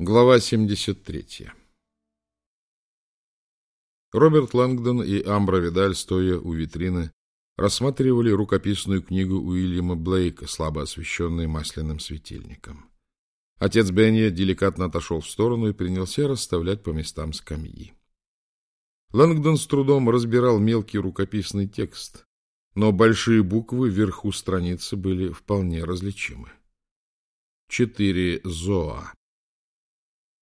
Глава 73 Роберт Лэнгдон и Амбра Видаль, стоя у витрины, рассматривали рукописную книгу Уильяма Блейка, слабо освещенную масляным светильником. Отец Бенни деликатно отошел в сторону и принялся расставлять по местам скамьи. Лэнгдон с трудом разбирал мелкий рукописный текст, но большие буквы вверху страницы были вполне различимы. Четыре зоа.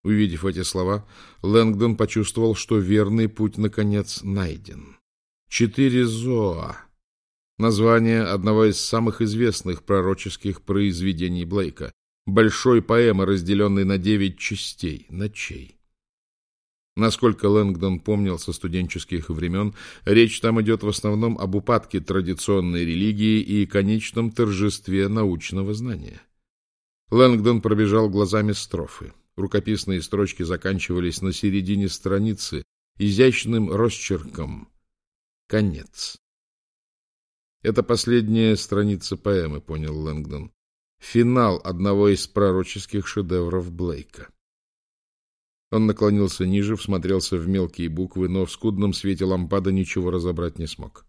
Увидев эти слова, Лэнгдон почувствовал, что верный путь, наконец, найден. Четыре зоа. Название одного из самых известных пророческих произведений Блейка. Большой поэмы, разделенной на девять частей, ночей. Насколько Лэнгдон помнил со студенческих времен, речь там идет в основном об упадке традиционной религии и конечном торжестве научного знания. Лэнгдон пробежал глазами строфы. Рукописные строчки заканчивались на середине страницы изящным росчерком. Конец. Это последняя страница поэмы, понял Лэнгдон. Финал одного из пророческих шедевров Блейка. Он наклонился ниже, всмотрелся в мелкие буквы, но в скудном свете лампады ничего разобрать не смог.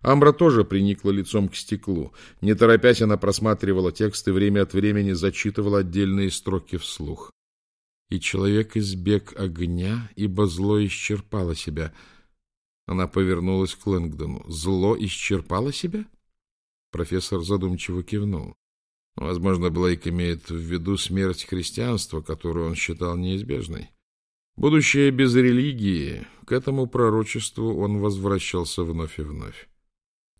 Амбра тоже приникла лицом к стеклу. Не торопясь, она просматривала текст и время от времени зачитывала отдельные строки вслух и человек избег огня, ибо зло исчерпало себя. Она повернулась к Лэнгдону. Зло исчерпало себя? Профессор задумчиво кивнул. Возможно, Блейк имеет в виду смерть христианства, которую он считал неизбежной. Будущее без религии, к этому пророчеству он возвращался вновь и вновь.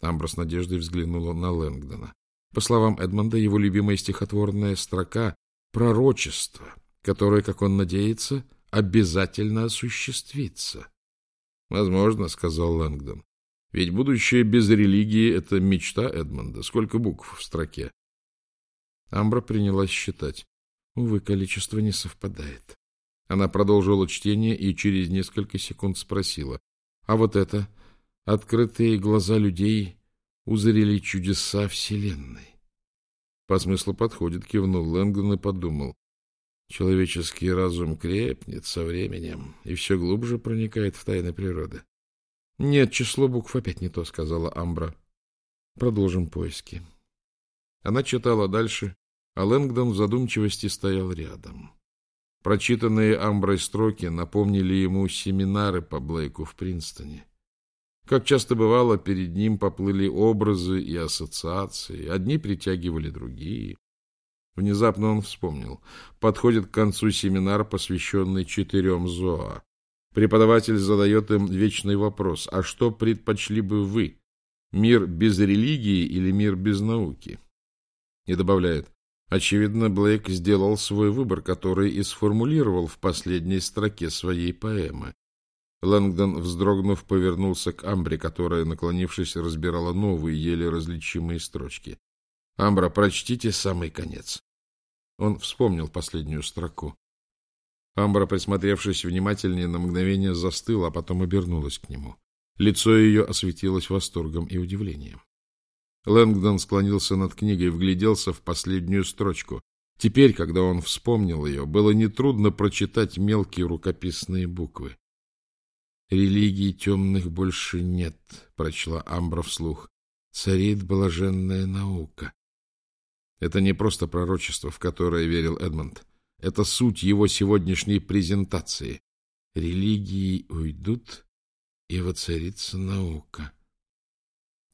Амбра с надеждой взглянула на Лэнгдона. По словам Эдмонда, его любимая стихотворная строка — пророчество, которое, как он надеется, обязательно осуществится. — Возможно, — сказал Лэнгдон. — Ведь будущее без религии — это мечта Эдмонда. Сколько букв в строке? Амбра принялась считать. Увы, количество не совпадает. Она продолжила чтение и через несколько секунд спросила. — А вот это? Открытые глаза людей узрели чудеса Вселенной. По смыслу подходит, кивнул Лэнгдон и подумал. Человеческий разум крепнет со временем и все глубже проникает в тайны природы. — Нет, число букв опять не то, — сказала Амбра. — Продолжим поиски. Она читала дальше, а Лэнгдон в задумчивости стоял рядом. Прочитанные Амброй строки напомнили ему семинары по Блейку в Принстоне. Как часто бывало, перед ним поплыли образы и ассоциации, одни притягивали другие. Внезапно он вспомнил. Подходит к концу семинар, посвященный четырем ЗОА. Преподаватель задает им вечный вопрос. А что предпочли бы вы? Мир без религии или мир без науки? И добавляет. Очевидно, Блейк сделал свой выбор, который и сформулировал в последней строке своей поэмы. Лэнгдон, вздрогнув, повернулся к Амбре, которая, наклонившись, разбирала новые, еле различимые строчки. Амбра, прочтите самый конец. Он вспомнил последнюю строку. Амбра, присмотревшись внимательнее, на мгновение застыла, а потом обернулась к нему. Лицо ее осветилось восторгом и удивлением. Лэнгдон склонился над книгой и вгляделся в последнюю строчку. Теперь, когда он вспомнил ее, было нетрудно прочитать мелкие рукописные буквы. «Религии темных больше нет», — прочла Амбра вслух. «Царит блаженная наука». Это не просто пророчество, в которое верил Эдмонд. Это суть его сегодняшней презентации. Религии уйдут, и воцарится наука.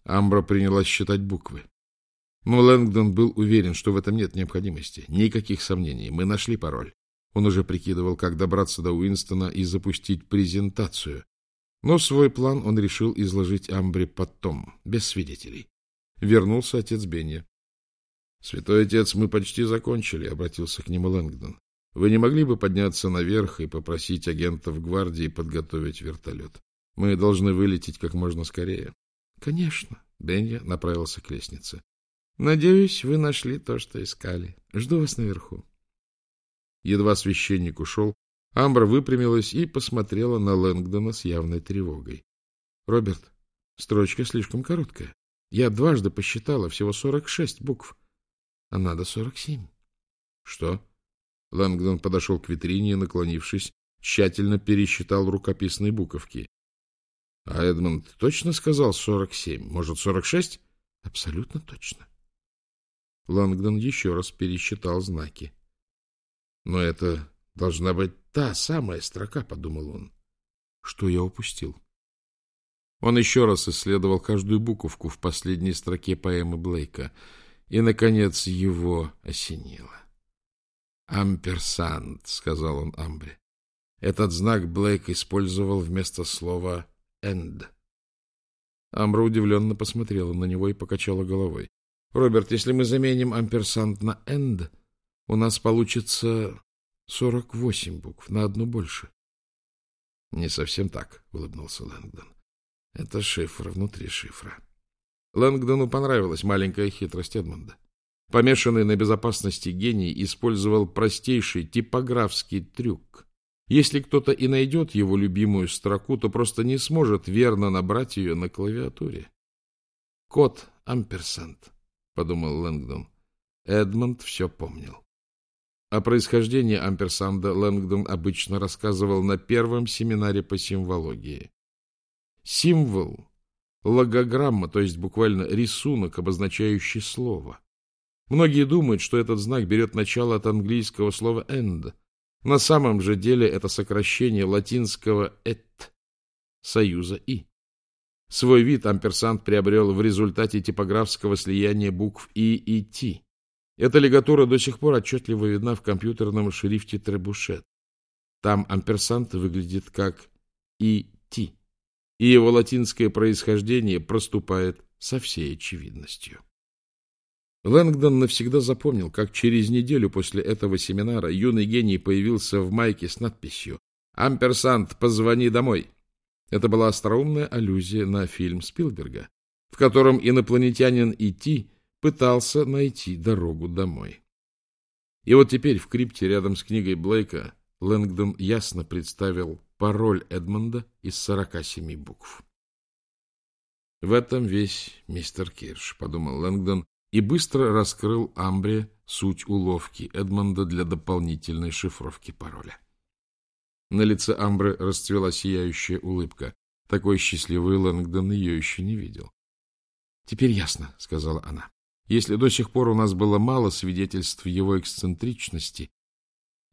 Амбра принялась считать буквы. Но Лэнгдон был уверен, что в этом нет необходимости. Никаких сомнений. Мы нашли пароль. Он уже прикидывал, как добраться до Уинстона и запустить презентацию. Но свой план он решил изложить Амбре потом, без свидетелей. Вернулся отец Бенни. Святой отец, мы почти закончили, — обратился к нему Лэнгдон. Вы не могли бы подняться наверх и попросить агентов гвардии подготовить вертолет? Мы должны вылететь как можно скорее. — Конечно. Бенья направился к лестнице. — Надеюсь, вы нашли то, что искали. Жду вас наверху. Едва священник ушел, Амбра выпрямилась и посмотрела на Лэнгдона с явной тревогой. — Роберт, строчка слишком короткая. Я дважды посчитала, всего сорок шесть букв а надо сорок семь. — Что? Лэнгдон подошел к витрине и, наклонившись, тщательно пересчитал рукописные буковки. — А Эдмонд точно сказал сорок семь? Может, сорок шесть? — Абсолютно точно. Лэнгдон еще раз пересчитал знаки. — Но это должна быть та самая строка, — подумал он. Что я упустил? Он еще раз исследовал каждую буковку в последней строке поэмы Блейка, и, наконец, его осенило. «Амперсант», — сказал он Амбре. Этот знак Блейк использовал вместо слова «энд». Амбра удивленно посмотрела на него и покачала головой. — Роберт, если мы заменим амперсант на «энд», у нас получится сорок восемь букв, на одну больше. — Не совсем так, — улыбнулся Лэнгдон. — Это шифр внутри шифра. Лэнгдону понравилась маленькая хитрость Эдмонда. Помешанный на безопасности гений использовал простейший типографский трюк. Если кто-то и найдет его любимую строку, то просто не сможет верно набрать ее на клавиатуре. «Код амперсант», — подумал Лэнгдон. Эдмонд все помнил. О происхождении амперсанда Лэнгдон обычно рассказывал на первом семинаре по символогии. Символ — логограмма, то есть буквально рисунок, обозначающий слово. Многие думают, что этот знак берет начало от английского слова «end». На самом же деле это сокращение латинского «et» — союза «и». Свой вид амперсант приобрел в результате типографского слияния букв «и» и «ти». Эта лигатура до сих пор отчетливо видна в компьютерном шрифте Требушет. Там амперсант выглядит как «и», «ти», и его латинское происхождение проступает со всей очевидностью. Лэнгдон навсегда запомнил, как через неделю после этого семинара юный гений появился в майке с надписью «Амперсант, позвони домой». Это была остроумная аллюзия на фильм Спилберга, в котором инопланетянин Ити пытался найти дорогу домой. И вот теперь в крипте рядом с книгой Блейка Лэнгдон ясно представил пароль Эдмонда из 47 букв. В этом весь мистер Кирш, подумал Лэнгдон, и быстро раскрыл Амбре суть уловки Эдмонда для дополнительной шифровки пароля. На лице Амбры расцвела сияющая улыбка. Такой счастливый Лэнгдон ее еще не видел. — Теперь ясно, — сказала она. — Если до сих пор у нас было мало свидетельств его эксцентричности,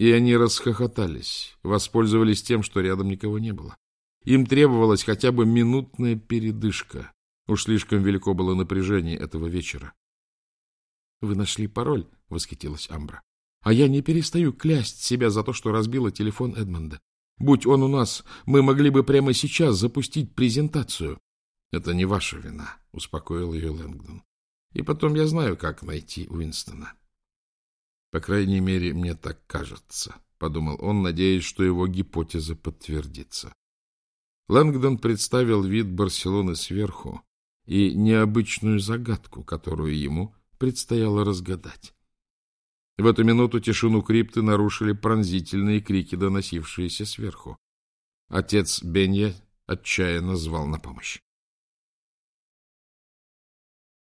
и они расхохотались, воспользовались тем, что рядом никого не было. Им требовалась хотя бы минутная передышка. Уж слишком велико было напряжение этого вечера. Вы нашли пароль, — восхитилась Амбра. А я не перестаю клясть себя за то, что разбила телефон Эдмонда. Будь он у нас, мы могли бы прямо сейчас запустить презентацию. — Это не ваша вина, — успокоил ее Лэнгдон. — И потом я знаю, как найти Уинстона. — По крайней мере, мне так кажется, — подумал он, надеясь, что его гипотеза подтвердится. Лэнгдон представил вид Барселоны сверху и необычную загадку, которую ему предстояло разгадать. В эту минуту тишину крипты нарушили пронзительные крики, доносившиеся сверху. Отец Бенья отчаянно звал на помощь.